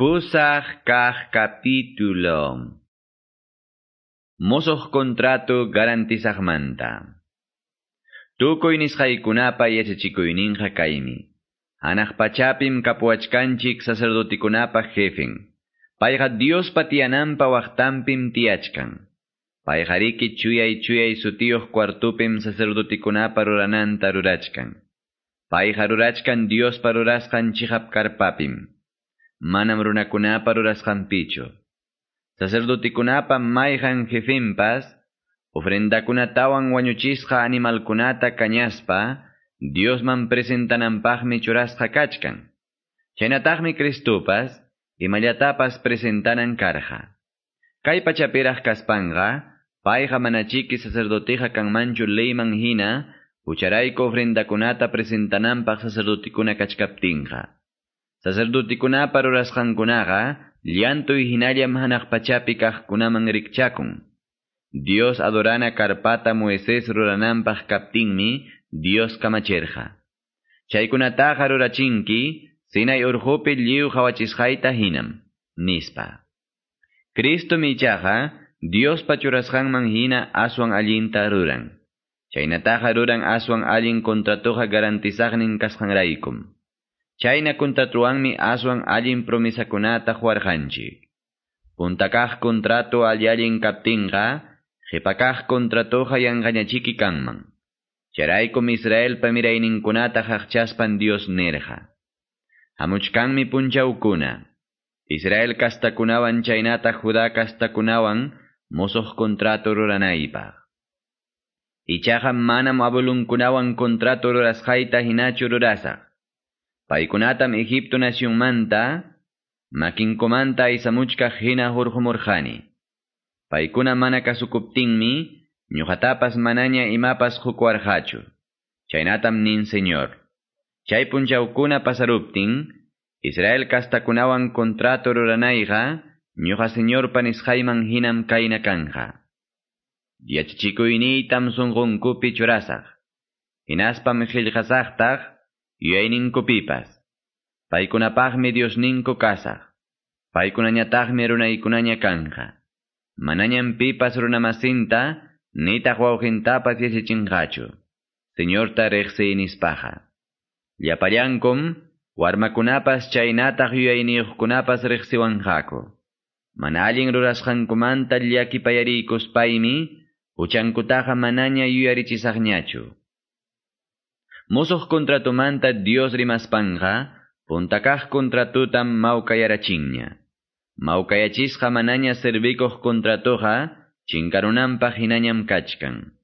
Pusaj kaj capítulo. Mosoh contrato garantizagmanta. Tukoy nisqaykunapa yachachikuyninqa kaymi. Hanaq pachapim kapuachkanchik sacerdotikunapa jefen. Dios patianampa waqtampim tiachkan. Payqa riki chuyay chuyay sutiyuq kwartupim sacerdotikunapa rurananta rurachkan. Payqa rurachkan Dios parurasqan chihap karpapim manam runakunapa rurasqanpichu. Sacerdotikunapa mayhan jefimpas, ofrendakunatawan wañuchisqa animalkunata kañaspa, Diosman presentananpaqmi churasqa kachkan. Chaynataqmi Cristupas, imallatapas presentanan karja. Kay pachapiraq kaspanga, payqa manachiki sacerdotiqa kanmanchu leyman hina, ucharayko ofrendakunata presentananpaq sacerdotikuna kachkaptinqa. Sacerdotikunapa rurasqankunaqa llantuy hinallam hanaq pachapi kaqkunaman rikchakun. Dios adorana karpata Moisés rurananpaq kaptinmi Dios kamachirqa. Chaykunataqa rurachinki Sinay urhupi lliw hawachisqayta hinam, nispa. Cristo michaqa Dios pachurasqanman hina aswan allinta ruran. Chaynataqa ruran aswan allin kontratuqa garantizaqnin kasqanraykum. Chayna contratuanmi aswan allin promisakunata huarqanchik. Puntakaq contrato allallin kaptinqa, qhipakaq contratoqa yanqañachiki kanman. Charaykum Israel pamirayninkunata haqchaspan Dios nerja. Hamuchkanmi punchawkuna. Israel kastakunawan chaynata Judá kastakunawan mosoq contrato ruranaypaq. Ichaqa manam abulunkunawan contrato rurasqayta hinachu. Paykunatam Egipto nacionmanta, makinkomanta isamuchka hina hurjumurjani. Paykuna mana kasukuptinmi, ñuqatapas manaña imapas hukwarjachu. Chaynatam nin Señor. Chay punchawkuna pasaruptin, Israel kastakunawan contrato ruranayqa, ñuqa Señor panisqayman hinam kayna kanja. Yachichikuynitam sunqunkupi churasaq. Hinaspam qillqasaqtaq, yuyayninkupipas. Paykunapaqmi Diosninku kasaq. Paykunañataqmi runaykunaña kanja. Manañam pipas runamasinta, nitaq wawqintapas yachachinqachu. Señorta riqsiynispaqa. Llapallankum, warmakunapas chaynataq yuyayniyuqkunapas riqsiwanqaku. Mana allin rurasqankumanta llakipayariykuspaymi, huchankutaqa manaña yuyarichisaqñachu. Mosoq contratumanta Dios rimaspanja, puntakaq contratutam mawkayarachinña. Mawkayachisqa manaña servikoq contratuqa, chinkarunanpaq hinañam kachkan.